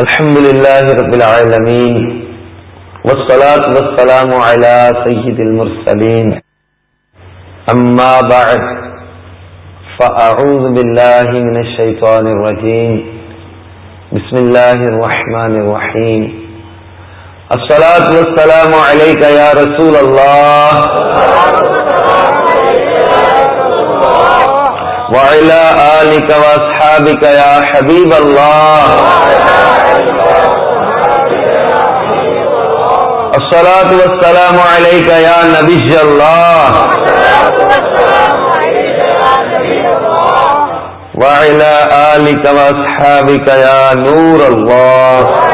الحمد لله رب العالمين والصلاة والسلام على سيد المرسلين. أما بعد، فأعوذ بالله من الشيطان الرجيم. بسم الله الرحمن الرحيم. الصلاة والسلام عليك يا رسول الله. وعلى آلك وأصحابك يا حبيب الله. السلام والسلام عليك یا نبی اللہ وعلى آلك وأصحابك يا نور الله.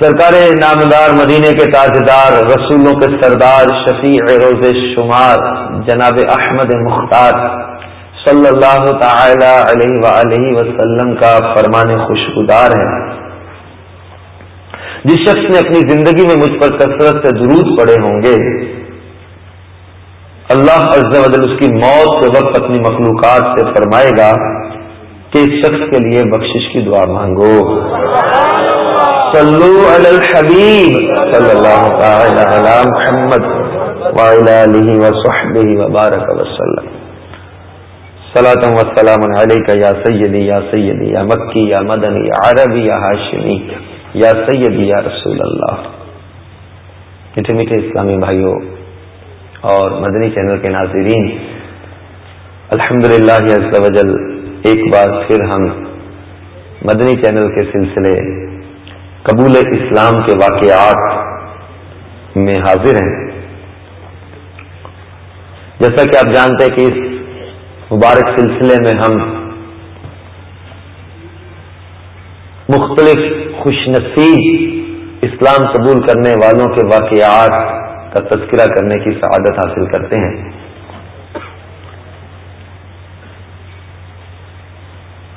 سرکار نامدار مدینے کے تاجدار رسولوں کے سردار شفیع روز شمار جناب احمد مختار صلی اللہ تعالی علیہ وآلہ وسلم کا فرمان خوشگدار ہے جس شخص نے اپنی زندگی میں مجھ پر کثرت سے درود پڑے ہوں گے، اللہ عز و جل اس کی موت کے وقت اپنی مخلوقات سے فرمائے گا کہ اس شخص کے لیے بخشش کی دعا مانگو۔ صلو علی الحبیب صلی اللہ تعالی علی محمد وعلی آلہ وصحبہ وبارک وسلم صلاة و سلام علیکہ یا سیدی یا سیدی، یا مکی، یا مدنی، یا عربی، یا ہاشمی، یا سیدی، یا رسول اللہ۔ میٹھے میٹھے اسلامی بھائیوں اور مدنی چینل کے ناظرین الحمد للہ وجل ایک بار پھر ہم مدنی چینل کے سلسلے قبول اسلام کے واقعات میں حاضر ہیں۔ جیسا کہ آپ جانتے ہیں کہ اس مبارک سلسلے میں ہم مختلف خوش نصیب اسلام قبول کرنے والوں کے واقعات کا تذکرہ کرنے کی سعادت حاصل کرتے ہیں۔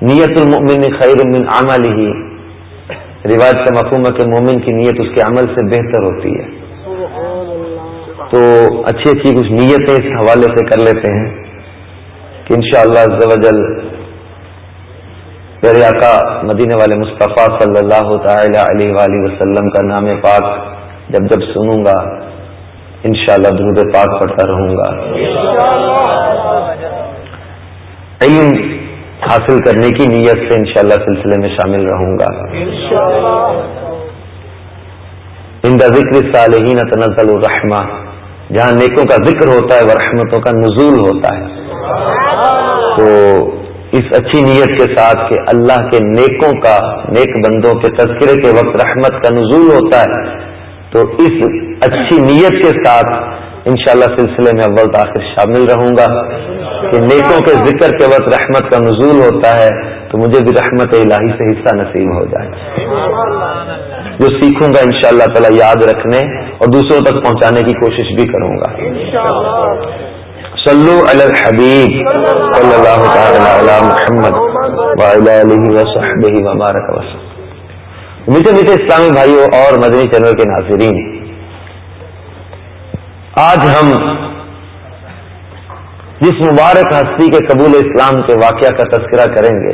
نیت المؤمن خیر من عمل روایت کا مفہوم ہے کہ مومن کی نیت اس کے عمل سے بہتر ہوتی ہے۔ تو اچھی اچھی کچھ نیتیں اس حوالے سے کر لیتے ہیں کہ انشاءاللہ شاء اللہ میرے آقا مدینے والے مصطفیٰ صلی اللہ تعالی علیہ وآلہ وسلم کا نام پاک جب جب سنوں گا، انشاءاللہ درود پاک پڑھتا رہوں گا۔ علم حاصل کرنے کی نیت سے انشاءاللہ سلسلے میں شامل رہوں گا۔ ان ذکر صالحین تنزل الرحمہ۔ جہاں نیکوں کا ذکر ہوتا ہے وہ رحمتوں کا نزول ہوتا ہے۔ تو اس اچھی نیت کے ساتھ کہ اللہ کے نیکوں کا نیک بندوں کے تذکرے کے وقت رحمت کا نزول ہوتا ہے تو اس اچھی نیت کے ساتھ انشاءاللہ سلسلے میں اول تاخیر شامل رہوں گا کہ نیکوں کے ذکر کے وقت رحمت کا نزول ہوتا ہے تو مجھے بھی رحمت الہی سے حصہ نصیب ہو جائے۔ جو سیکھوں گا انشاءاللہ شاء تعالی یاد رکھنے اور دوسروں تک پہنچانے کی کوشش بھی کروں گا۔ صلو علی الحبیب صلی اللہ تعالی علی محمد وعلی وصحبہ وبارک وسلم میٹھے میٹھے اسلامی بھائیوں اور مدنی چینل کے ناظرین آج ہم جس مبارک ہستی کے قبول اسلام کے واقعہ کا تذکرہ کریں گے،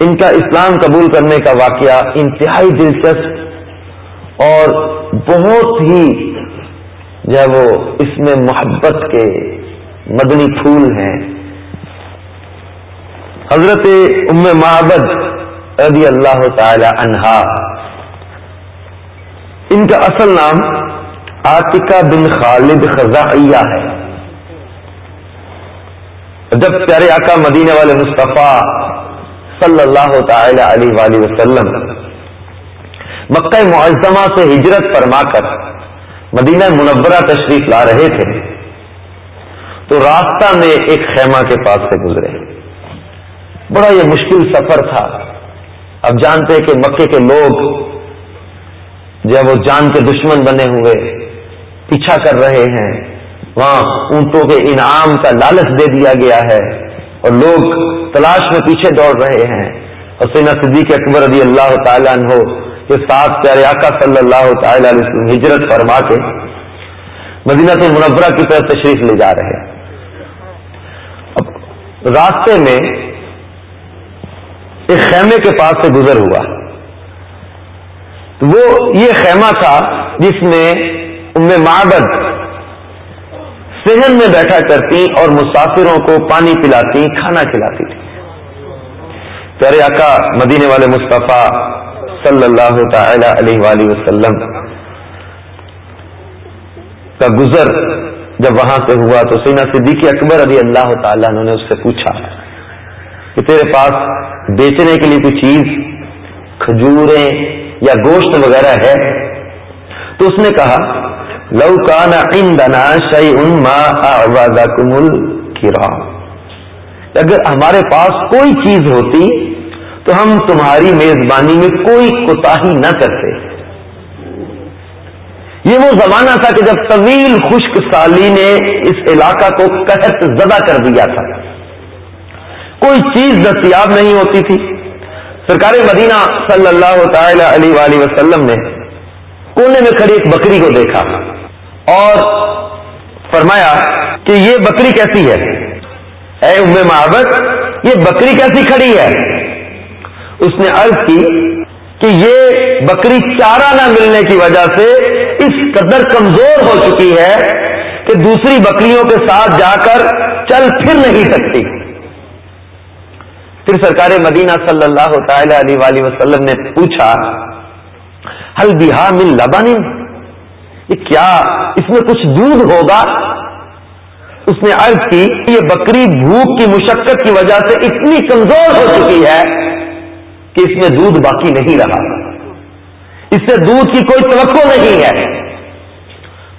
ان کا اسلام قبول کرنے کا واقعہ انتہائی دلچسپ اور بہت ہی جو ہے وہ اس میں محبت کے مدنی پھول ہیں۔ حضرت ام معبد رضی اللہ تعالی عنہا، ان کا اصل نام عاطقہ بن خالد خزائیہ ہے۔ جب پیارے آقا مدینہ والے مصطفیٰ صلی اللہ تعالی علیہ وآلہ وسلم مکہ معظمہ سے ہجرت فرما کر مدینہ منورہ تشریف لا رہے تھے، تو راستہ میں ایک خیمہ کے پاس سے گزرے۔ بڑا یہ مشکل سفر تھا۔ اب جانتے کہ مکے کے لوگ جب وہ جان کے دشمن بنے ہوئے۔ پیچھا کر رہے ہیں۔ وہاں اونٹوں کے انعام کا لالچ دے دیا گیا ہے اور لوگ تلاش میں پیچھے دوڑ رہے ہیں۔ اور سینا صدیق اکبر رضی اللہ تعالیٰ عنہ کے ساتھ پیارے آقا صلی اللہ تعالی علیہ وسلم ہجرت فرما کے مدینہ تو منورہ کی طرف تشریف لے جا رہے راستے میں ایک خیمے کے پاس سے گزر ہوا۔ وہ یہ خیمہ تھا جس میں ان میں معبد سہن میں بیٹھا کرتی اور مسافروں کو پانی پلاتی، کھانا کھلاتی تھی۔ پیارے آقا، مدینے والے مصطفیٰ صلی اللہ تعالی علیہ وآلہ وسلم کا گزر جب وہاں سے ہوا تو سینا صدیقی اکبر ابھی اللہ تعالیٰ نے اس سے پوچھا کہ تیرے پاس بیچنے کے لیے کوئی چیز، کھجوریں یا گوشت وغیرہ ہے؟ تو اس نے کہا لو کان عندنا شیء ما اعوذکم الکرام اگر ہمارے پاس کوئی چیز ہوتی تو ہم تمہاری میزبانی میں کوئی کوتا نہ کرتے. یہ وہ زمانہ تھا کہ جب طویل خشک سالی نے اس علاقہ کو قحط زدہ کر دیا تھا. کوئی چیز دستیاب نہیں ہوتی تھی. سرکار مدینہ صلی اللہ تعالی علیہ وآلہ وسلم نے کونے میں کھڑی ایک بکری کو دیکھا اور فرمایا کہ یہ بکری کیسی ہے؟ اے ام محبت یہ بکری کیسی کھڑی ہے؟ اس نے عرض کی کہ یہ بکری چارہ نہ ملنے کی وجہ سے اس قدر کمزور ہو چکی ہے کہ دوسری بکریوں کے ساتھ جا کر چل پھر نہیں سکتی۔ پھر سرکار مدینہ صلی اللہ تعالی علیہ وآلہ وسلم نے پوچھا ہل بہا مل لبن یہ کیا اس میں کچھ دودھ ہوگا؟ اس نے عرض کی، یہ بکری بھوک کی مشقت کی وجہ سے اتنی کمزور ہو چکی ہے کہ اس میں دودھ باقی نہیں رہا۔ اس سے دودھ کی کوئی توقع نہیں ہے۔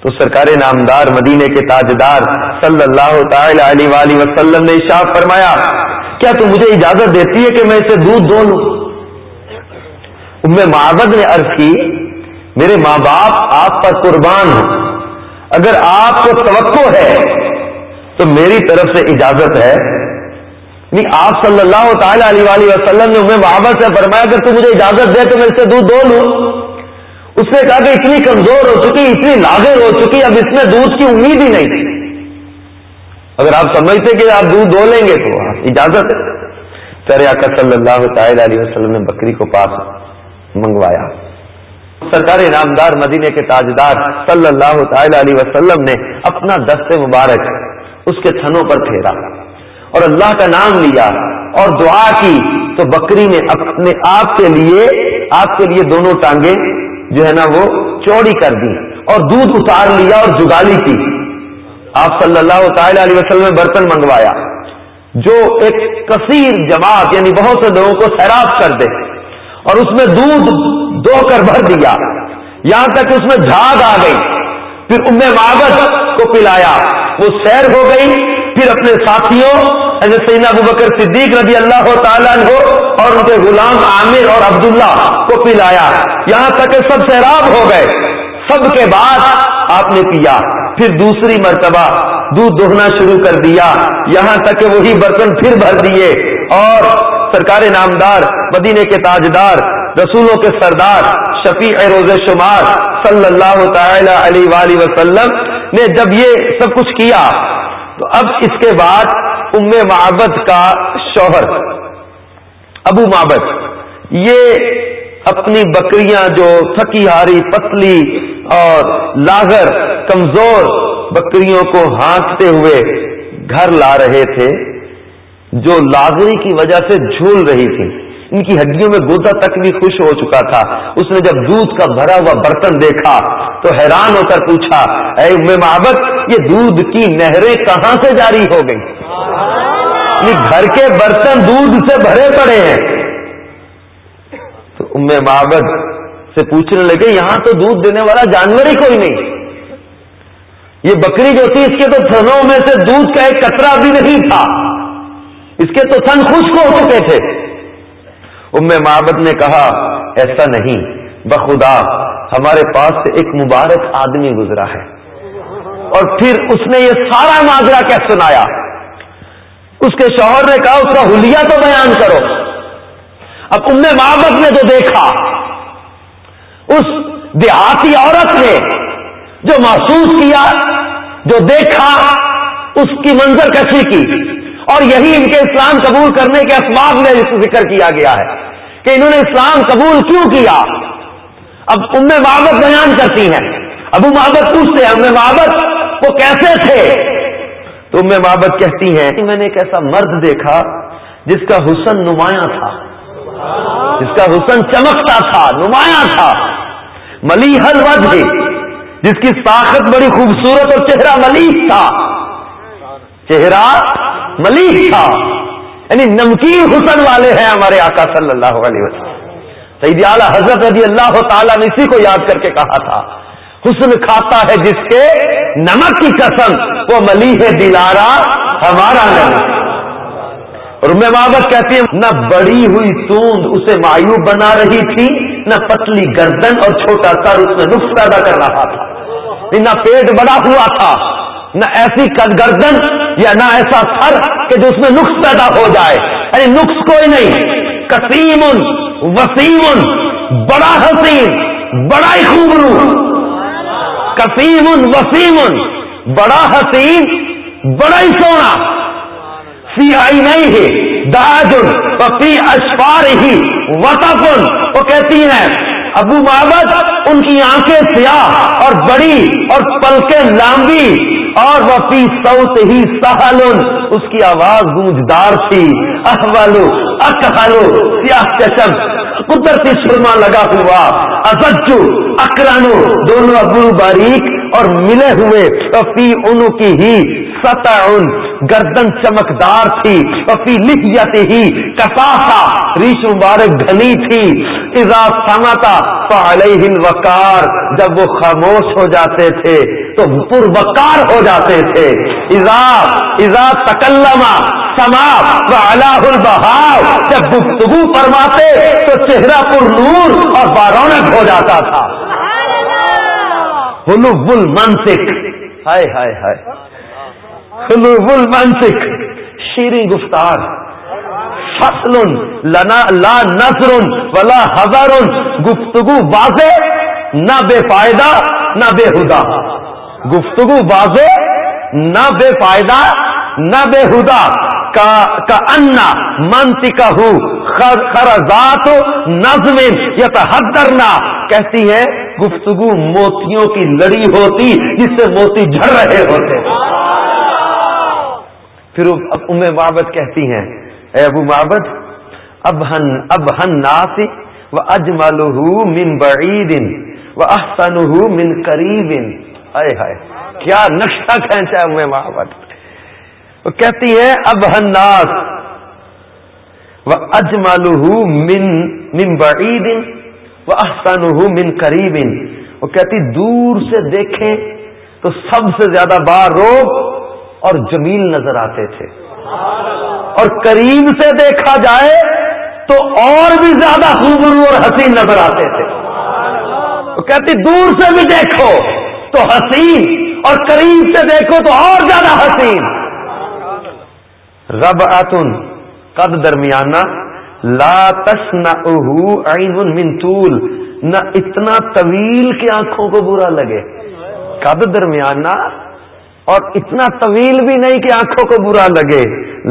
تو سرکار نامدار مدینے کے تاجدار صلی اللہ تعالی علیہ وآلہ وسلم نے اشاف فرمایا، کیا تو مجھے اجازت دیتی ہے کہ میں اسے دودھ دو لوں ام معبد نے عرض کی، میرے ماں باپ، آپ پر قربان ہوں۔ اگر آپ کو توقع ہے تو میری طرف سے اجازت ہے. نہیں آپ صلی اللہ تعالی علیہ وسلم نے انہیں محبت سے فرمایا کہ تو مجھے اجازت دے تو میں اس سے دودھ دو لوں. اس نے کہا کہ اتنی کمزور ہو چکی، اتنی لاغر ہو چکی، اب اس میں دودھ کی امید ہی نہیں۔ تھی اگر آپ سمجھتے کہ آپ دودھ دو لیں گے تو اجازت ہے۔ سر آکا صلی اللہ تعالی علیہ وسلم نے بکری کو پاس منگوایا۔ سرکار انعامدار مدینے کے تاجدار صلی اللہ تعالی علیہ وسلم نے اپنا دست مبارک اس کے تھنوں پر پھیرا۔ اور اللہ کا نام لیا اور دعا کی تو بکری نے اپنے آپ کے لیے، آپ کے لیے دونوں ٹانگیں جو ہے نا وہ چوڑی کر دی اور دودھ اتار لیا اور جگالی کی۔ آپ صلی اللہ تعالی علیہ وسلم نے برتن منگوایا جو ایک کثیر جماعت یعنی بہت سے لوگوں کو سیراب کر دے۔ اور اس میں دودھ دو کر بھر دیا۔ یہاں تک اس میں جھاگ آ گئی۔ پھر انہیں معبت کو پلایا۔ وہ سیر ہو گئی۔ پھر اپنے ساتھیوں، حضرت سینا ابو بکر صدیق رضی اللہ تعالیٰ ہو اور ان کے غلام عامر اور عبداللہ کو پلایا۔ یہاں تک کہ سب سیراب ہو گئے۔ سب کے بعد آپ نے پیا۔ پھر دوسری مرتبہ دودھ دہنا شروع کر دیا۔ یہاں تک کہ وہی برتن پھر بھر دیے۔ اور سرکار نامدار، مدینے کے تاجدار، رسولوں کے سردار، شفیع روز شمار صلی اللہ تعالی علیہ وآلہ وسلم نے جب یہ سب کچھ کیا، تو اب اس کے بعد ام معبد کا شوہر، ابو معبد، یہ اپنی بکریاں جو تھکی ہاری پتلی اور لاغر، کمزور بکریوں کو ہانکتے ہوئے گھر لا رہے تھے۔ جو لاغری کی وجہ سے جھول رہی تھی۔ ان کی ہڈیوں میں گودا تک بھی خوش ہو چکا تھا۔ اس نے جب دودھ کا بھرا ہوا برتن دیکھا تو حیران ہو کر پوچھا، اے ام محبت یہ دودھ کی نہریں کہاں سے جاری ہو گئی یہ یعنی گھر کے برتن دودھ سے بھرے پڑے ہیں۔ تو ام محبت سے پوچھنے لگے، یہاں تو دودھ دینے والا جانور ہی کوئی نہیں۔ یہ بکری جو تھی، اس کے تو تھنوں میں سے دودھ کا ایک کترا بھی نہیں تھا۔ اس کے تو تھن خشک ہو چکے تھے۔ ام معبد نے کہا، ایسا نہیں۔ بخدا، ہمارے پاس سے ایک مبارک آدمی گزرا ہے۔ اور پھر اس نے یہ سارا ماجرا کیا سنایا۔ اس کے شوہر نے کہا، اس کا ہولیا تو بیان کرو۔ اب ام معبد نے جو دیکھا، اس دیہاتی عورت نے جو محسوس کیا، جو دیکھا، اس کی منظر کشی کی؟ اور یہی ان کے اسلام قبول کرنے کے اسباب میں ذکر کیا گیا ہے کہ انہوں نے اسلام قبول کیوں کیا؟ اب ام محبت بیان کرتی ہیں۔ ابو محبت پوچھتے ہیں، ام محبت وہ کیسے تھے؟ تو ام محبت کہتی ہیں کہ میں نے ایک ایسا مرد دیکھا جس کا حسن نمایاں تھا۔ جس کا حسن چمکتا تھا، نمایاں تھا۔ ملی حل وجہ، جس کی طاقت بڑی خوبصورت اور چہرہ ملیح تھا۔ چہرہ ملیح تھا۔ یعنی نمکین حسن والے ہیں ہمارے آقا صلی اللہ علیہ وسلم۔ سعید اعلیٰ حضرت رضی اللہ تعالیٰ نے اسی کو یاد کر کے کہا تھا، حسن کھاتا ہے جس کے نمک کی قسم، وہ ملی ہے دلارا ہمارا نمک اور میں بابت کہتی ہوں، نہ بڑی ہوئی توند اسے مایوب بنا رہی تھی، نہ پتلی گردن اور چھوٹا سر اس میں نقص پیدا کر رہا تھا۔ یعنی نہ پیٹ بڑا ہوا تھا۔ نہ ایسی گردن یا نہ ایسا سر کہ جو اس میں نقص پیدا ہو جائے۔ یعنی نقص کوئی نہیں۔ کسیم وسیم، بڑا حسین، بڑا ہی خوبرو کسیم وسیم، بڑا حسین، بڑا ہی سونا۔ سی آئی نہیں ہے داج فی اشفار ہی وطفن وہ کہتی ہیں، ابو محبت ان کی آنکھیں سیاہ اور بڑی اور پلکیں لامبی اور وہ پی سوت ہی سہل اس کی آواز گونجدار تھی۔ احوالو اکہلو سیاہ چشم قدرتی سرما لگا ہوا۔ ازجو، اکرانو، دونوں ابو باریک اور ملے ہوئے فی ان کی ہی ستعن گردن چمکدار تھی وفی لکھ جاتی ہی کساسا ریش مبارک گھنی تھی۔ اذا سمتا تو علیہ الوقار، جب وہ خاموش ہو جاتے تھے، تو پر وقار ہو جاتے تھے۔ اذا اذا تکلما سما و اللہ البہاؤ جب گفتگو فرماتے، تو چہرہ پر نور اور بارونق ہو جاتا تھا۔ حلوب المنطق ہائے ہائے ہائے. حلوب المنطق شیریں گفتار. فصل لنا، لا نظر ولا ہزار گفتگو واضح، نہ بے فائدہ، نہ بے ہدا. گفتگو واضح، نہ بے فائدہ، نہ بے ہدا. کا انا منتی کا خرزات نظم یا کہتی ہے، گفتگو موتیوں کی لڑی ہوتی، جس سے موتی جھڑ رہے ہوتے۔ پھر ام بابت کہتی ہیں، اے ابو معبد اب ہن اب ہن ناسی و اجمل من بعید و احسن من قریب۔ ہائے ہائے، کیا نقشہ کھینچا ہے ام معبد۔ وہ کہتی ہے، اب ہن ناس و اجمل من من بعید و احسن من قریب وہ کہتی، دور سے دیکھیں تو سب سے زیادہ بار روگ اور جمیل نظر آتے تھے. اور قریب سے دیکھا جائے تو اور بھی زیادہ خوبرو اور حسین نظر آتے تھے۔ وہ کہتی، دور سے بھی دیکھو تو حسین اور قریب سے دیکھو تو اور زیادہ حسین. رب اتن قد درمیانہ، لا تش نہ من طول، نہ اتنا طویل کی آنکھوں کو برا لگے۔ قد درمیانہ، اور اتنا طویل بھی نہیں کہ آنکھوں کو برا لگے۔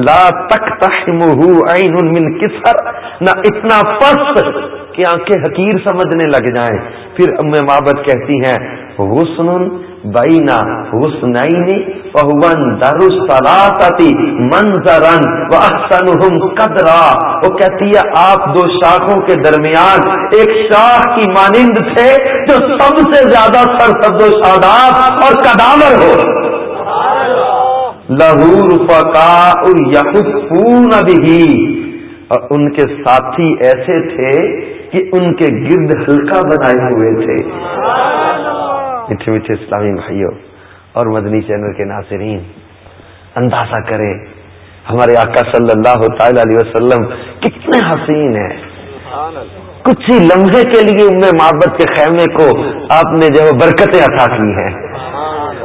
لا تک عین من کسر، نہ اتنا پس کہ آنکھیں حقیر سمجھنے لگ جائیں۔ پھر ام محبت کہتی ہیں حسن بینا حسنین فہون درس سلاطتی منظرن و قدرا۔ وہ کہتی ہے، آپ دو شاخوں کے درمیان ایک شاخ کی مانند تھے جو سب سے زیادہ سرسبز و شاداب اور قدامر ہو۔ لہور پکا بھی اور ان کے ساتھی ایسے تھے کہ ان کے گرد ہلکا بنائے ہوئے تھے۔ میٹھے میٹھے اسلامی بھائیوں اور مدنی چینل کے ناظرین اندازہ کرے ہمارے آقا صلی اللہ تعالی علیہ وسلم کتنے حسین ہیں۔ کچھ ہی لمحے کے لیے ان میں محبت کے خیمے کو آپ نے جو برکتیں عطا کی ہیں۔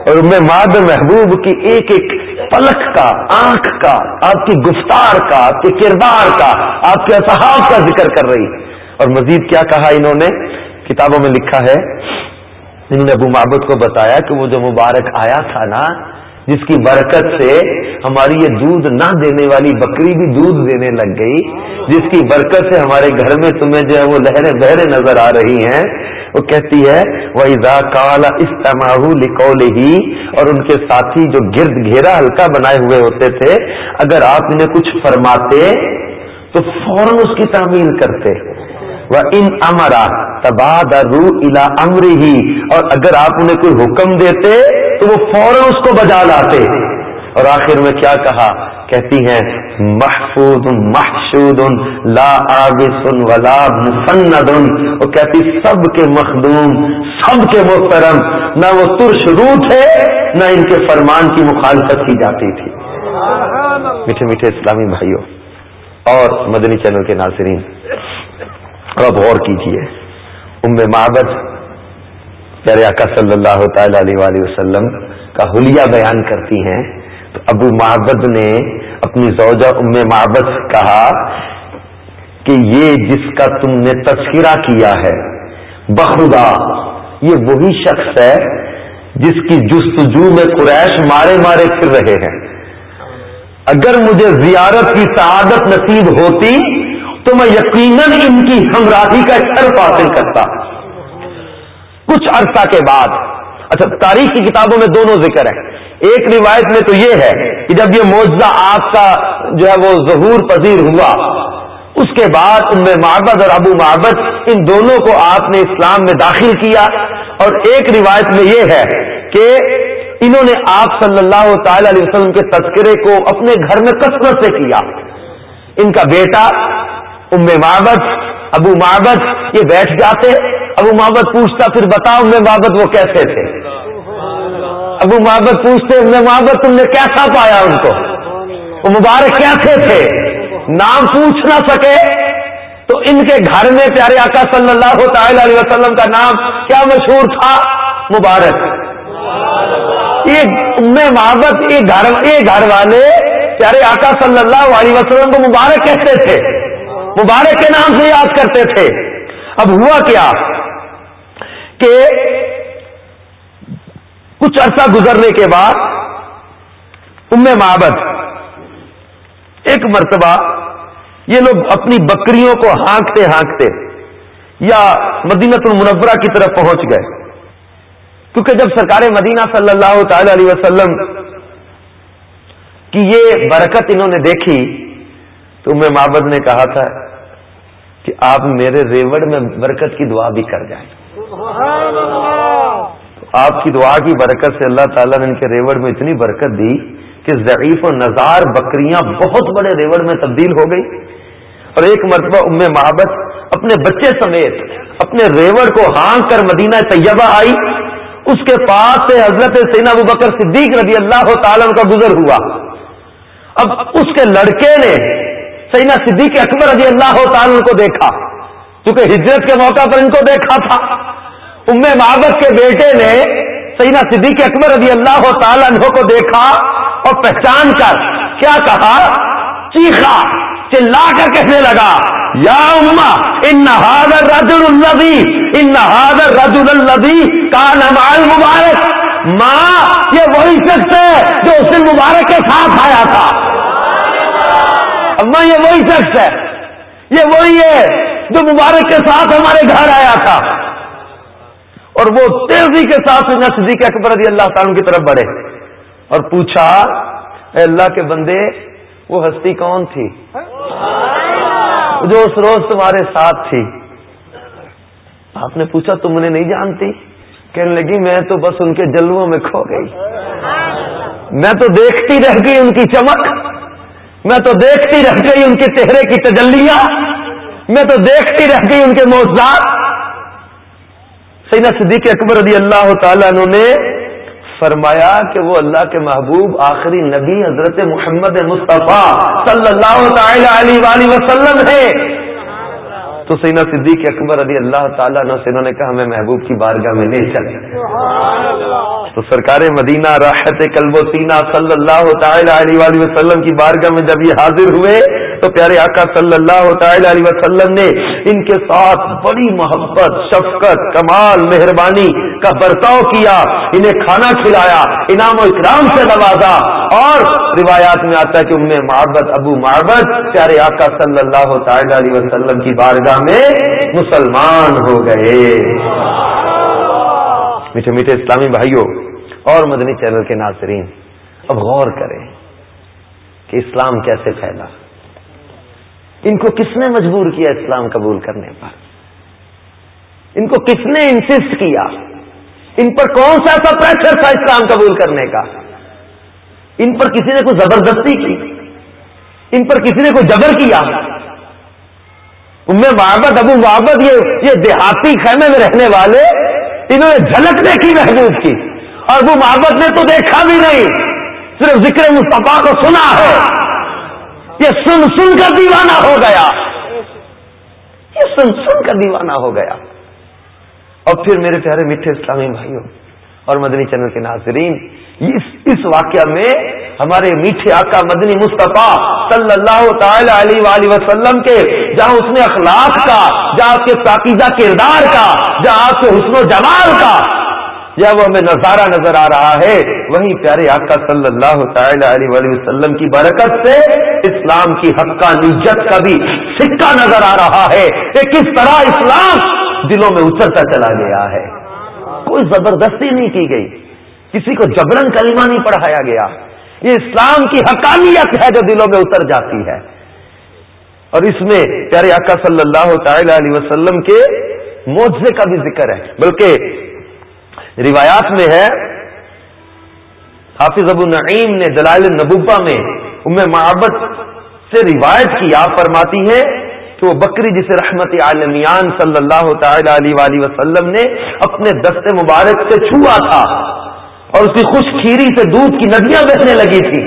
اور میں ماد محبوب کی ایک ایک پلک کا آنکھ کا آپ کی گفتار کا آپ کے کردار کا آپ کے اصحاب کا ذکر کر رہی۔ اور مزید کیا کہا انہوں نے؟ کتابوں میں لکھا ہے، انہوں نے ابو محبت کو بتایا کہ وہ جو مبارک آیا تھا نا، جس کی برکت سے ہماری یہ دودھ نہ دینے والی بکری بھی دودھ دینے لگ گئی، جس کی برکت سے ہمارے گھر میں تمہیں جو ہے وہ لہریں بہریں نظر آ رہی ہیں۔ وہ کہتی ہے وہ ادا کالا استماح لکھول ہی اور ان کے ساتھی جو گرد گھیرا ہلکا بنائے ہوئے ہوتے تھے، اگر آپ انہیں کچھ فرماتے تو فوراً اس کی تعمیل کرتے۔ وہ ان امرا تباد رو الا امر ہی اور اگر آپ انہیں کوئی حکم دیتے تو وہ فوراً اس کو بجا لاتے۔ اور آخر میں کیا کہا؟ کہتی ہیں محفوظ محشود لا عابس ولا مفند وہ کہتی سب کے مخدوم سب کے محترم نہ وہ ترش رو تھے نہ ان کے فرمان کی مخالفت کی جاتی تھی۔ میٹھے میٹھے اسلامی بھائیوں اور مدنی چینل کے ناظرین اب غور کیجیے ام معبد پیارے آقا صلی اللہ تعالی علیہ وسلم کا حلیہ بیان کرتی ہیں۔ تو ابو محبت نے اپنی زوجہ ام محبت کہا کہ یہ جس کا تم نے تذکرہ کیا ہے، بخدا، یہ وہی شخص ہے جس کی جستجو میں قریش مارے مارے پھر رہے ہیں۔ اگر مجھے زیارت کی سعادت نصیب ہوتی تو میں یقیناً ان کی ہمراہی کا شرف حاصل کرتا۔ کچھ عرصہ کے بعد اچھا تاریخ کی کتابوں میں دونوں ذکر ہیں۔ ایک روایت میں تو یہ ہے کہ جب یہ معجزہ آپ کا جو ہے وہ ظہور پذیر ہوا، اس کے بعد ان میں محبت اور ابو محبت ان دونوں کو آپ نے اسلام میں داخل کیا۔ اور ایک روایت میں یہ ہے کہ انہوں نے آپ صلی اللہ تعالی علیہ وسلم کے تذکرے کو اپنے گھر میں کثرت سے کیا۔ ان کا بیٹا ام محبت ابو محبت یہ بیٹھ جاتے ابو محبت پوچھتا، پھر بتاؤ میں محبت وہ کیسے تھے؟ ابو محبت پوچھتے میں محبت تم نے کیسا پایا ان کو؟ وہ مبارک کیسے تھے نام پوچھ نہ سکے۔ تو ان کے گھر میں پیارے آقا صلی اللہ تعالی علیہ وسلم کا نام کیا مشہور تھا؟ مبارک۔ یہ محبت گھر، یہ گھر والے پیارے آقا صلی اللہ علیہ وسلم کو مبارک کہتے تھے۔ مبارک کے نام سے یاد کرتے تھے۔ اب ہوا کیا کہ کچھ عرصہ گزرنے کے بعد ام محبت ایک مرتبہ یہ لوگ اپنی بکریوں کو ہانکتے ہانکتے یا مدینت المنورہ کی طرف پہنچ گئے۔ کیونکہ جب سرکار مدینہ صلی اللہ تعالی علیہ وسلم کی یہ برکت انہوں نے دیکھی تو ام محبت نے کہا تھا کہ آپ میرے ریوڑ میں برکت کی دعا بھی کر جائیں۔ آپ کی دعا کی برکت سے اللہ تعالیٰ نے ان کے ریوڑ میں اتنی برکت دی کہ ضعیف و نظار بکریاں بہت بڑے ریوڑ میں تبدیل ہو گئی۔ اور ایک مرتبہ ام محبت اپنے بچے سمیت اپنے ریوڑ کو ہانگ کر مدینہ طیبہ آئی۔ اس کے پاس سے حضرت سینا ابو بکر صدیق رضی اللہ تعالیٰ کا گزر ہوا۔ اب اس کے لڑکے نے سینا صدیق اکبر رضی اللہ تعالیٰ کو دیکھا، کیونکہ ہجرت کے موقع پر ان کو دیکھا تھا۔ ام محبت کے بیٹے نے سینا صدیق اکبر رضی اللہ تعالیٰ عنہ کو دیکھا اور پہچان کر، کیا کہا؟ چیخا، چلا کر کہنے لگا، یا اما ان رجل الدی ان رجل الدی کا نمال مبارک ماں، یہ وہی شخص ہے جو اس دن مبارک کے ساتھ آیا تھا۔ اما یہ وہی شخص ہے۔ یہ وہی ہے جو مبارک کے ساتھ ہمارے گھر آیا تھا۔ اور وہ تیزی کے ساتھ صدیق اکبر رضی اللہ تعالیٰ کی طرف بڑھے اور پوچھا، اے اللہ کے بندے، وہ ہستی کون تھی؟ جو اس روز تمہارے ساتھ تھی۔ آپ نے پوچھا، تم انہیں نہیں جانتی؟ کہنے لگی، میں تو بس ان کے جلووں میں کھو گئی۔ میں تو دیکھتی رہ گئی ان کی چمک۔ میں تو دیکھتی رہ گئی ان کے چہرے کی تجلیاں، میں تو دیکھتی رہ گئی ان کے موضوعات سینا صدیق اکبر رضی اللہ تعالیٰ نے فرمایا کہ وہ اللہ کے محبوب آخری نبی حضرت محمد مصطفیٰ صلی اللہ تعالی علیہ وآلہ وسلم ہے تو سینا صدیق اکبر رضی اللہ تعالیٰ نے انہوں نے کہا ہمیں محبوب کی بارگاہ میں لے چلے تو سرکار مدینہ راحت قلب و سینا صلی اللہ تعالی علیہ وآلہ وسلم کی بارگاہ میں جب یہ حاضر ہوئے تو پیارے آقا صلی اللہ تعالی علیہ وسلم نے ان کے ساتھ بڑی محبت، شفقت، کمال، مہربانی کا برتاؤ کیا، انہیں کھانا کھلایا، انعام و اکرام سے نوازا۔ اور روایات میں آتا ہے کہ ام محبت ابو محبت پیارے آقا صلی اللہ تعالی علیہ وسلم کی بارگاہ میں مسلمان ہو گئے۔ میٹھے میٹھے اسلامی بھائیوں اور مدنی چینل کے ناظرین، اب غور کریں کہ اسلام کیسے پھیلا۔ ان کو کس نے مجبور کیا اسلام قبول کرنے پر؟ ان کو کس نے انسسٹ کیا؟ ان پر کون سا ایسا پریشر تھا اسلام قبول کرنے کا؟ ان پر کسی نے کوئی زبردستی کی؟ ان پر کسی نے کوئی جبر کیا؟ میں محبت ابو محبت یہ یہ دیہاتی خیمے میں رہنے والے، انہوں نے جھلک دیکھی محبوب کی۔ اور ابو محبت نے تو دیکھا بھی نہیں، صرف ذکر مصطفیٰ کو سنا ہے۔ یہ سن سن کر دیوانہ ہو گیا۔ یہ سن سن کر دیوانہ ہو گیا۔ اور پھر میرے پیارے میٹھے اسلامی بھائیوں اور مدنی چینل کے ناظرین، اس اس واقعہ میں ہمارے میٹھے آقا مدنی مصطفیٰ صلی اللہ تعالی علیہ وآلہ وسلم کے، جہاں اس نے اخلاق کا، جہاں آپ کے پاکیزہ کردار کا، جہاں آپ کے حسن و جمال کا یا وہ ہمیں نظارہ نظر آ رہا ہے وہیں پیارے آقا صلی اللہ تعالی علیہ وسلم کی برکت سے اسلام کی حقانیت کا بھی سکہ نظر آ رہا ہے کہ کس طرح اسلام دلوں میں اترتا چلا گیا ہے۔ کوئی زبردستی نہیں کی گئی۔ کسی کو جبرن کلمہ نہیں پڑھایا گیا۔ یہ اسلام کی حقانیت ہے جو دلوں میں اتر جاتی ہے۔ اور اس میں پیارے آقا صلی اللہ تعالی علیہ وسلم کے معجزے کا بھی ذکر ہے۔ بلکہ روایات میں ہے، حافظ ابو نعیم نے دلائل النبوبہ میں ام محبت سے روایت کی، آپ فرماتی ہے کہ وہ بکری جسے رحمت عالمیان صلی اللہ تعالی علیہ وسلم نے اپنے دست مبارک سے چھوا تھا اور اس کی خوش کھیری سے دودھ کی ندیاں بہنے لگی تھی۔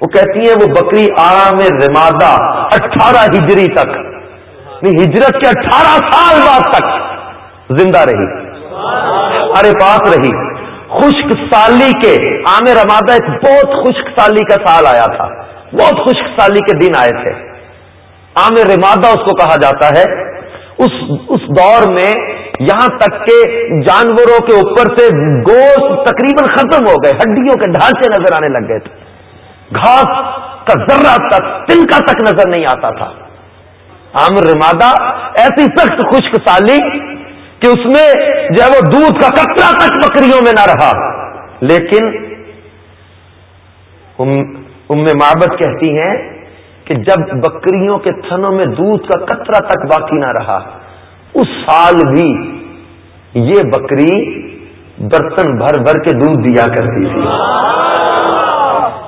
وہ کہتی ہیں، وہ بکری آرام رمادہ اٹھارہ ہجری تک یعنی ہجرت کے اٹھارہ سال بعد تک زندہ رہی۔ ہمارے پاس رہی۔ خشک سالی کے عام رمادہ ایک بہت خشک سالی کا سال آیا تھا۔ بہت خشک سالی کے دن آئے تھے۔ عام رمادہ اس کو کہا جاتا ہے۔ اس اس دور میں یہاں تک کہ جانوروں کے اوپر سے گوشت تقریباً ختم ہو گئے۔ ہڈیوں کے ڈھانچے نظر آنے لگ گئے تھے۔ گھاس کا ذرہ تک تنکا تک نظر نہیں آتا تھا۔ عام رمادہ ایسی سخت خشک سالی کہ اس میں جو ہے وہ دودھ کا کترا تک بکریوں میں نہ رہا۔ لیکن ام محبت کہتی ہیں کہ جب بکریوں کے تھنوں میں دودھ کا قطرہ تک باقی نہ رہا، اس سال بھی یہ بکری برتن بھر بھر کے دودھ دیا کرتی تھی۔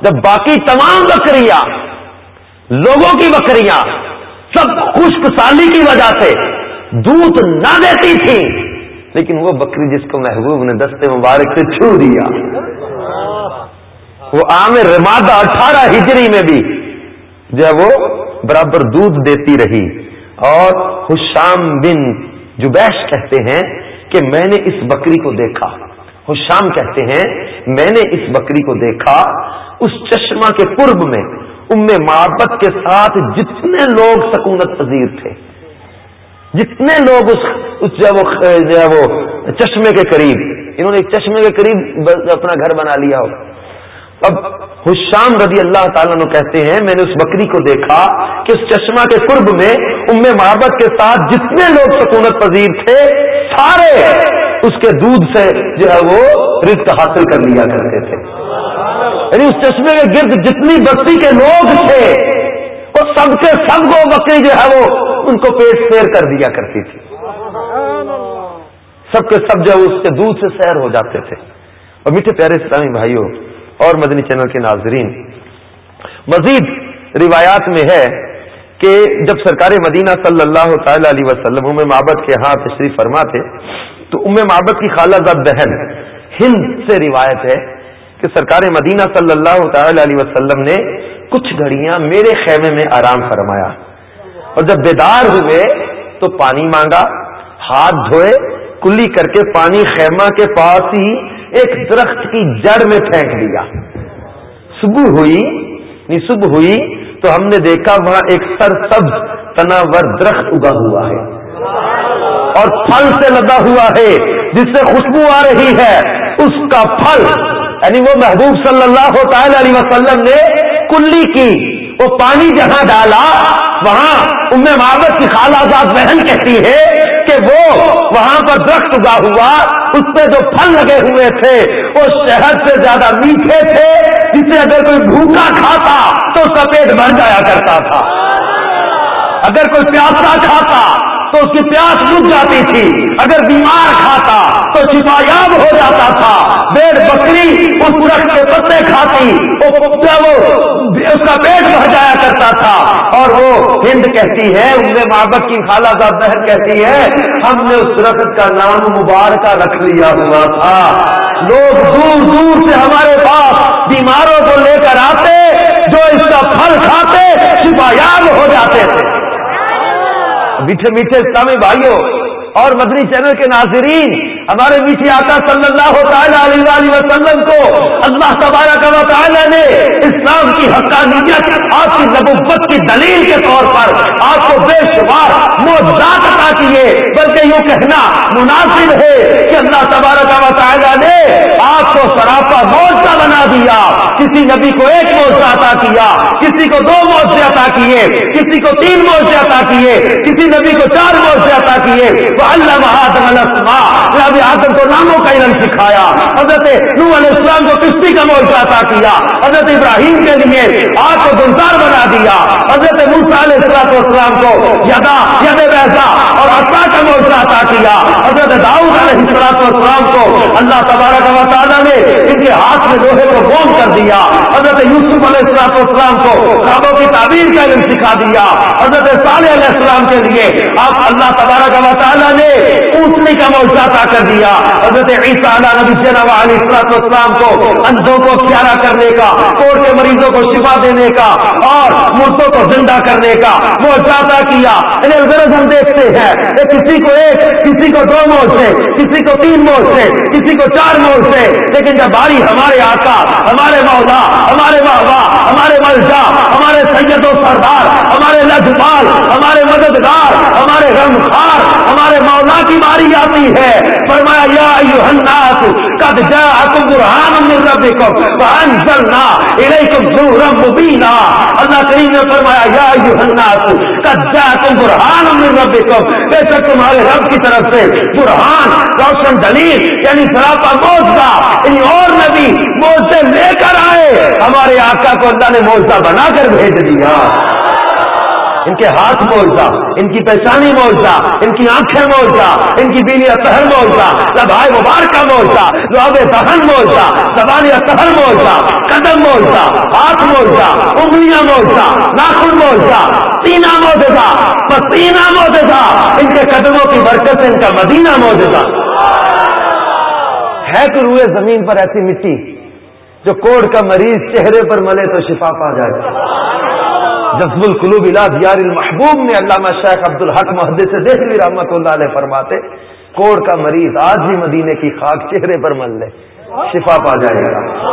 جب باقی تمام بکریاں، لوگوں کی بکریاں، سب خشک سالی کی وجہ سے دودھ نہ دیتی تھی۔ لیکن وہ بکری جس کو محبوب نے دستے مبارک سے چھو دیا۔ وہ عام رمادہ اٹھارہ ہجری میں بھی جو ہے وہ برابر دودھ دیتی رہی۔ اور حشام بن جبیش کہتے ہیں کہ میں نے اس بکری کو دیکھا۔ حشام کہتے ہیں، میں نے اس بکری کو دیکھا اس چشمہ کے پورب میں۔ ام محبت کے ساتھ جتنے لوگ سکونت پذیر تھے۔ جتنے لوگ اس جو ہے وہ چشمے کے قریب، انہوں نے ایک چشمے کے قریب اپنا گھر بنا لیا ہو۔ اب حشام رضی اللہ تعالیٰ نے کہتے ہیں، میں نے اس بکری کو دیکھا کہ اس چشمہ کے قرب میں ام محبت کے ساتھ جتنے لوگ سکونت پذیر تھے، سارے اس کے دودھ سے جو ہے وہ رزق حاصل کر لیا کرتے تھے۔ یعنی اس چشمے کے گرد جتنی بستی کے لوگ تھے وہ سب کے سب کو بکری جو ہے وہ ان کو پیٹ سیر کر دیا کرتی تھی۔ سب کے سب جو اس کے دودھ سے سیر ہو جاتے تھے۔ اور میٹھے پیارے اسلامی بھائیوں اور مدنی چینل کے ناظرین، مزید روایات میں ہے کہ جب سرکار مدینہ صلی اللہ تعالی علیہ وسلم ام محبت کے ہاں تشریف فرما تھے تو ام محبت کی خالہ زد بہن ہند سے روایت ہے کہ سرکار مدینہ صلی اللہ تعالی علیہ وسلم نے کچھ گھڑیاں میرے خیمے میں آرام فرمایا۔ اور جب بیدار ہوئے تو پانی مانگا، ہاتھ دھوئے، کلی کر کے پانی خیمہ کے پاس ہی ایک درخت کی جڑ میں پھینک دیا۔ صبح ہوئی یعنی صبح ہوئی تو ہم نے دیکھا وہاں ایک سر سبز تناور درخت اگا ہوا ہے۔ اور پھل سے لگا ہوا ہے، جس سے خوشبو آ رہی ہے۔ اس کا پھل یعنی وہ محبوب صلی اللہ تعالی علیہ وسلم نے کلی کی، وہ پانی جہاں ڈالا، وہاں ام محبت کی خالہ آزاد بہن کہتی ہے کہ وہ وہاں پر درخت اگا ہوا، اس پہ جو پھل لگے ہوئے تھے، وہ شہد سے زیادہ میٹھے تھے، جسے اگر کوئی بھوکا کھاتا تو سفید بڑھ جایا کرتا تھا۔ اگر کوئی پیاسا کھاتا تو اس کی پیاس بج جاتی تھی۔ اگر بیمار کھاتا تو شفایاب ہو جاتا تھا۔ بیڑ بکری اس درخت کے پتے کھاتی، اس کا پیٹ بھر جایا کرتا تھا۔ اور وہ ہند کہتی ہے ان میں محبت کی خالہ کا بہن کہتی ہے، ہم نے اس درخت کا نام مبارکہ رکھ لیا ہوا تھا۔ لوگ دور دور سے ہمارے پاس بیماروں کو لے کر آتے، جو اس کا پھل کھاتے شفایاب میٹھے میٹھے اسلامی بھائیوں اور مدنی چینل کے ناظرین ہمارے میٹھے آقا صلی اللہ تعالیٰ علیہ وسلم کو اللہ تبارک و تعالیٰ نے اسلام کی حقانیت، آپ کی نبوت کی دلیل کے طور پر آپ کو بے شمار موجات عطا کیے۔ بلکہ یوں کہنا مناسب ہے کہ اللہ تبارک و تعالیٰ نے آپ کو سراپا موجہ بنا دیا۔ کسی نبی کو ایک موجہ عطا کیا، کسی کو دو موجے عطا کیے، کسی کو تین موجے عطا کیے، کسی نبی کو چار موجے عطا کیے۔ وہ اللہ السماء جناب آدم کو ناموں کا علم سکھایا۔ حضرت نوح علیہ السلام کو کشتی کا موجہ عطا کیا۔ حضرت ابراہیم کے لیے آپ کو گلزار بنا دیا۔ حضرت موسا علیہ السلام اسلام کو یدا ید ویسا اور عطا کا موجہ عطا کیا۔ حضرت داؤد علیہ السلام اسلام کو اللہ تبارک و تعالیٰ نے کے ہاتھ میں لوہے کو گوم کر دیا۔ حضرت یوسف علیہ السلام اسلام کو خوابوں کی تعبیر کا علم سکھا دیا۔ حضرت صالح علیہ السلام کے لیے آپ اللہ تبارک و تعالیٰ نے اونٹنی کا موجہ عطا کر دیا۔ حضرت عیسیٰ علیہ نبی جناب علی السلام کو اندھوں کو پیارا کرنے کا، کوڑ کے مریضوں کو شفا دینے کا اور مردوں کو زندہ کرنے کا وہ چاہتا کیا۔ یعنی غرض ہم دیکھتے ہیں کہ کسی کو ایک، کسی کو دو موڑ سے کسی کو تین موڑ سے کسی کو چار موڑ سے لیکن جب بارش باری ہمارے آقا، ہمارے مولا، ہمارے بابا، ہمارے ملجا ہمارے سید و سردار، ہمارے لجپال ہمارے مددگار، ہمارے غمخار ہمارے مولا کی باری آتی ہے۔ فرمایا، یا الناس، قد جاءکم برہان من ربکم فانزلنا الیکم زورا مبینا۔ اللہ کریم نے فرمایا، یا ایوہ الناس، قد جاءکم برہان من ربکم۔ بے شک تمہارے رب کی طرف سے برہان، روشن دلیل یعنی سراپا موجزہ یعنی اور نبی موجزے لے کر آئے۔ ہمارے آقا کو اللہ نے موجزہ بنا کر بھیج دیا۔ ان کے ہاتھ موجا ان کی پہچانی موجا ان کی آنکھیں موجا ان کی بینی اطہر موجا لبھائے مبارکہ موجا لب بہن موجا زبان اطہر موجا قدم موجا ہاتھ موجا انگلیاں موجا ناخن موجا سینا موجودہ پسینہ موجودہ ان کے قدموں کی برکت سے ان کا مدینہ موجودہ ہے تو روئے زمین پر ایسی مٹی جو کوڑ کا مریض چہرے پر ملے تو شفا پا جائے۔ جذب القلوب الى دیار المحبوب میں علامہ شیخ عبد الحق محدث دہلی رحمت اللہ علیہ فرماتے، کوڑ کا مریض آج ہی مدینے کی خاک چہرے پر مل لے، شفا پا جائے گا۔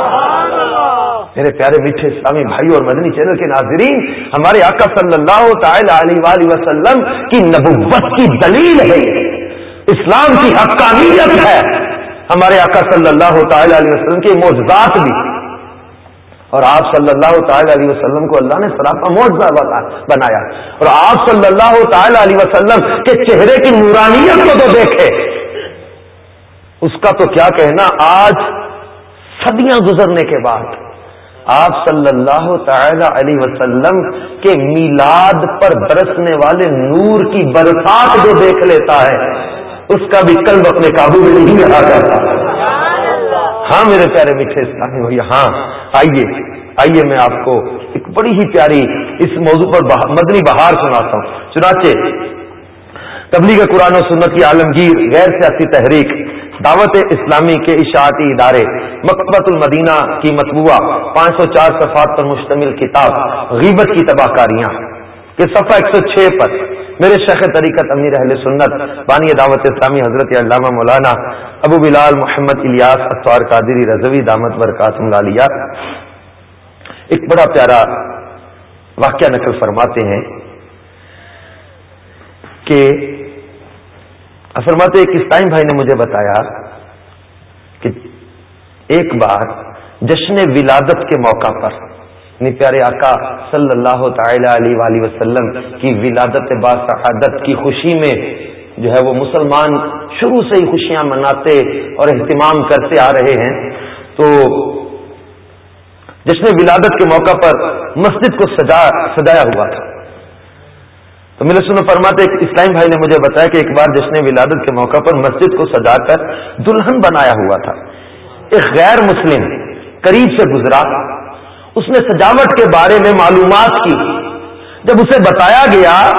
میرے پیارے میٹھے اسلامی بھائی اور مدنی چینل کے ناظرین، ہمارے آقا صلی اللہ تعالی علیہ وسلم کی نبوت کی دلیل ہے۔ اسلام کی حقانیت ہے۔ ہمارے آقا صلی اللہ تعالی علیہ وسلم کے موجزات بھی۔ اور آپ صلی اللہ تعالی علیہ وسلم کو اللہ نے سراپا موجہ بنایا۔ اور آپ صلی اللہ تعالی علیہ وسلم کے چہرے کی نورانیت کو تو دیکھے۔ اس کا تو کیا کہنا، آج صدیاں گزرنے کے بعد آپ صلی اللہ تعالی علیہ وسلم کے میلاد پر برسنے والے نور کی برسات جو دیکھ لیتا ہے اس کا بھی قلب اپنے قابو میں نہیں رہا کرتا ہاں میرے پیارے میٹھے اسلامی بھائی ہاں آئیے آئیے میں آپ کو ایک بڑی ہی پیاری اس موضوع پر مدنی بہار سناتا ہوں۔ چنانچہ، تبلیغ قرآن و سنت کی عالمگیر غیر سیاسی تحریک، دعوت اسلامی کے اشاعتی ادارے، مکتبۃ المدینہ کی مطبوعہ، پانچ سو چار صفحات پر مشتمل کتاب، غیبت کی تباہ کاریاں۔ کے صفحہ ایک سو چھ پر میرے شیخ طریقت امیر اہل سنت، بانی دعوت اسلامی حضرت علامہ مولانا ابو بلال محمد الیاس اطوار قادری رضوی دامت برکات ایک بڑا پیارا واقعہ نقل فرماتے ہیں کہ فرماتے ایک اسٹائم بھائی نے مجھے بتایا کہ ایک بار جشن ولادت کے موقع پر اپنی پیارے آقا صلی اللہ تعالی علیہ وسلم کی ولادت با شہادت کی خوشی میں جو ہے وہ مسلمان شروع سے ہی خوشیاں مناتے اور اہتمام کرتے آ رہے ہیں۔ تو جشن ولادت کے موقع پر مسجد کو سجا، سجایا ہوا تھا۔ تو میرے سنو، فرماتے اسلام بھائی نے مجھے بتایا کہ ایک بار جشن ولادت کے موقع پر مسجد کو سجا کر دلہن بنایا ہوا تھا۔ ایک غیر مسلم قریب سے گزرا۔ اس نے سجاوٹ کے بارے میں معلومات کی۔ جب اسے بتایا گیا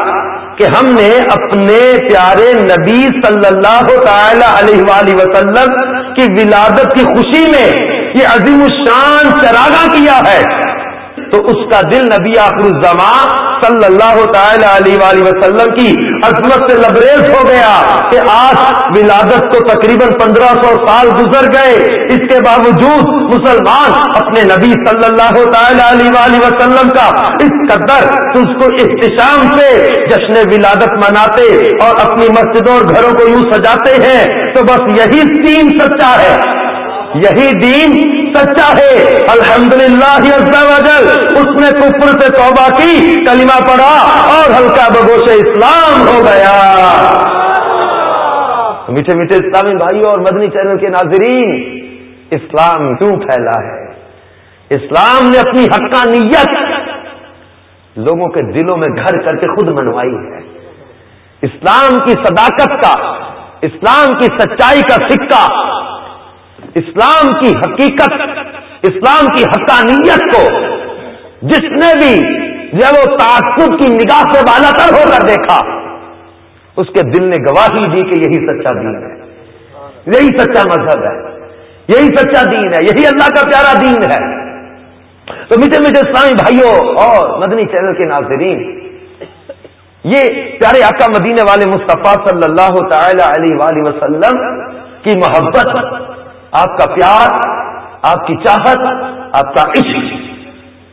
کہ ہم نے اپنے پیارے نبی صلی اللہ تعالی علیہ وآلہ وسلم کی ولادت کی خوشی میں یہ عظیم الشان چراغا کیا ہے۔ تو اس کا دل نبی آخر الزمان صلی اللہ تعالی علیہ وآلہ وسلم کی عظمت سے لبریز ہو گیا کہ آج ولادت کو تقریباً پندرہ سو سال گزر گئے۔ اس کے باوجود مسلمان اپنے نبی صلی اللہ تعالی علیہ وآلہ وسلم کا اس قدر اس کو احتشام سے جشن ولادت مناتے اور اپنی مسجدوں اور گھروں کو یوں سجاتے ہیں تو بس یہی تین سچا ہے۔ یہی دین سچا ہے۔ الحمد للہ اس نے کفر سے توبہ کی، کلمہ پڑا اور ہلکا بگوش اسلام ہو گیا۔ میٹھے میٹھے اسلامی بھائیوں اور مدنی چینل کے ناظرین، اسلام کیوں پھیلا ہے؟ اسلام نے اپنی حقانیت لوگوں کے دلوں میں گھر کر کے خود منوائی ہے۔ اسلام کی صداقت کا، اسلام کی سچائی کا سکہ اسلام کی حقیقت، اسلام کی حقانیت کو جس نے بھی جو وہ تعصب کی نگاہ سے بالا تر ہو کر دیکھا، اس کے دل نے گواہی دی کہ یہی سچا دین ہے۔ یہی سچا مذہب ہے۔ یہی سچا دین ہے۔ یہی اللہ کا پیارا دین ہے۔ تو میٹھے میٹھے اسلامی بھائیوں اور مدنی چینل کے ناظرین، یہ پیارے آقا مدینے والے مصطفیٰ صلی اللہ تعالی علیہ وسلم کی محبت آپ کا پیار، آپ کی چاہت، آپ کا عشق،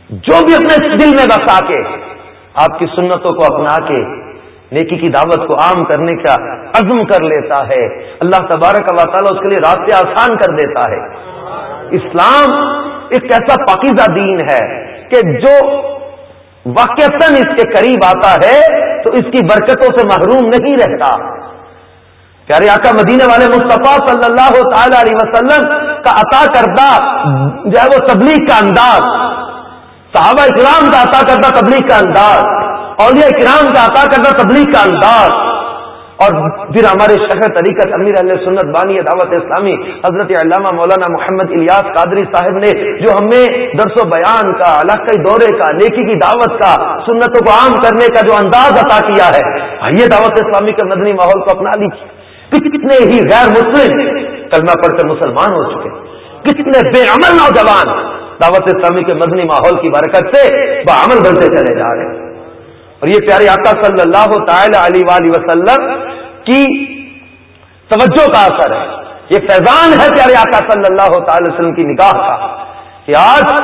جو بھی اپنے دل میں بسا کے آپ کی سنتوں کو اپنا کے نیکی کی دعوت کو عام کرنے کا عزم کر لیتا ہے۔ اللہ تبارک اللہ تعالیٰ اس کے لیے راستے آسان کر دیتا ہے۔ اسلام ایک ایسا پاکیزہ دین ہے کہ جو واقع اس کے قریب آتا ہے تو اس کی برکتوں سے محروم نہیں رہتا۔ پیارے آقا مدینے والے مصطفیٰ صلی اللہ تعالی علیہ وسلم کا عطا کردہ جو ہے وہ تبلیغ کا انداز، صحابہ اکرام کا عطا کردہ تبلیغ کا انداز، اولیاء اکرام کا عطا کردہ تبلیغ کا انداز۔ اور پھر ہمارے شہر طریقت امیر علیہ سنت بانی دعوت اسلامی حضرت علامہ مولانا محمد الیاس قادری صاحب نے، جو ہمیں درس و بیان کا علاقائی دورے کا، نیکی کی دعوت کا، سنتوں کو عام کرنے کا جو انداز عطا کیا ہے یہ دعوت اسلامی کے مدنی ماحول کو اپنا لیجیے۔ کتنے ہی غیر مسلم کلمہ پڑھ کر مسلمان ہو چکے کتنے بے عمل نوجوان دعوت اسلامی کے مدنی ماحول کی برکت سے بعمل بنتے چلے جا رہے ہیں۔ اور یہ پیارے آقا صلی اللہ تعالی علیہ وسلم کی توجہ کا اثر ہے۔ یہ فیضان ہے پیارے آقا صلی اللہ تعالی وسلم کی نگاہ کا کہ آج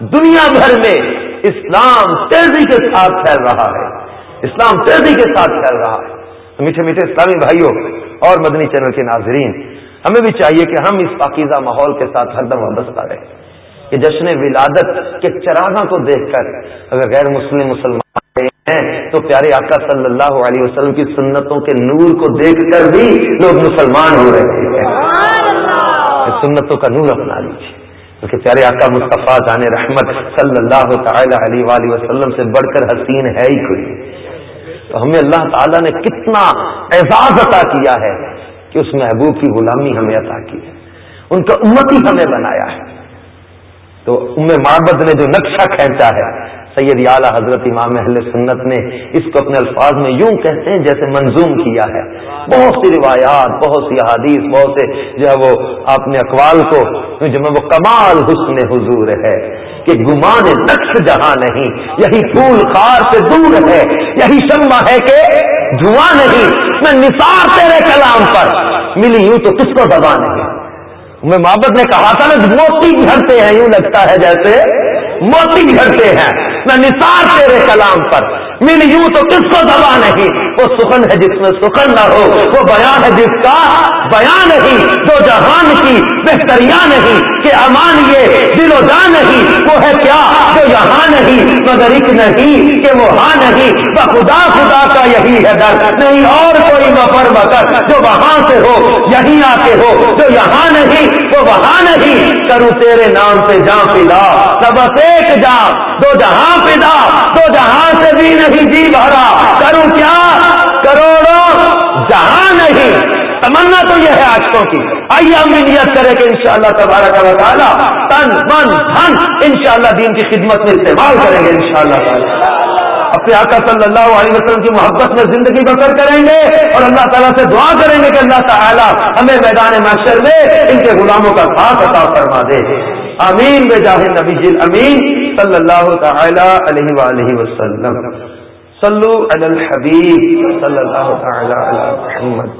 دنیا بھر میں اسلام تیزی کے ساتھ پھیل رہا ہے۔ اسلام تیزی کے ساتھ پھیل رہا ہے۔ میٹھے میٹھے اسلامی بھائیوں اور مدنی چینل کے ناظرین ہمیں بھی چاہیے کہ ہم اس پاکیزہ ماحول کے ساتھ ہر دم وابستہ رہیں۔ کہ جشن ولادت کے چراغاں کو دیکھ کر اگر غیر مسلم مسلمان ہیں تو پیارے آقا صلی اللہ علیہ وسلم کی سنتوں کے نور کو دیکھ کر بھی لوگ مسلمان ہو رہے ہیں۔ سنتوں کا نور اپنا لیجیے۔ کیونکہ پیارے آقا مصطفیٰ جان رحمت صلی اللہ تعالی علیہ وسلم سے بڑھ کر حسین ہے ہی کوئی۔ تو ہمیں اللہ تعالیٰ نے کتنا اعزاز عطا کیا ہے کہ اس محبوب کی غلامی ہمیں عطا کی ہے، ان کا امتی ہمیں بنایا ہے۔ تو ام معبد نے جو نقشہ کھینچا ہے سید اعلیٰ حضرت امام اہل سنت نے اس کو اپنے الفاظ میں یوں کہتے ہیں جیسے منظوم کیا ہے۔ بہت سی روایات، بہت سی احادیث، بہت سے جو ہے وہ آپ نے اقوال کو جو میں وہ کمال حسن حضور ہے کہ گمان نقش جہاں نہیں، یہی پھول خار سے دور ہے، یہی شمع ہے کہ دھواں نہیں۔ میں نثار تیرے کلام پر، ملی ہوں تو کس کو دبا نہیں؟ میں محبت نے کہا تھا نا، موتی گھرتے ہیں، یوں لگتا ہے جیسے موتی گھرتے ہیں۔ نہ نثار تیرے کلام پر۔ مل یوں تو کس کو دبا نہیں؟ وہ سخن ہے جس میں سخن نہ ہو۔ وہ بیان ہے جس کا بیان نہیں۔ جو جہان کی بہتریا نہیں۔ کہ امان یہ دل و جان نہیں، وہ ہے کیا جو یہاں نہیں، مگر ایک نہیں کہ وہ ہاں نہیں۔ خدا خدا کا یہی ہے در، نہیں اور کوئی مفر مگر جو وہاں سے ہو، یہی آتے ہو۔ جو یہاں نہیں، وہ وہاں نہیں۔ کروں تیرے نام سے جا پلا بس ایک جا، دو جہاں پدا دو جہاں سے بھی نہیں جی بھرا۔ کروں کیا؟ کروڑوں، جہاں نہیں۔ تمنا تو یہ ہے آجوں کی۔ آئیے ہم بھی نیت کریں کہ انشاءاللہ تبارک و تعالی تن من دھن انشاءاللہ دین کی خدمت میں استعمال کریں گے انشاءاللہ تعالی۔ اپنے آقا صلی اللہ علیہ وسلم کی محبت میں زندگی بسر کریں گے اور اللہ تعالیٰ سے دعا کریں گے کہ اللہ تعالیٰ ہمیں میدان معاشر میں ان کے غلاموں کا ساتھ عطا فرما دے۔ امین بے جاہ نبی جل امین۔ صلی اللہ تعالی علیہ وآلہ وسلم۔ صلو علی الحبیب۔ صلی اللہ تعالی علی محمد۔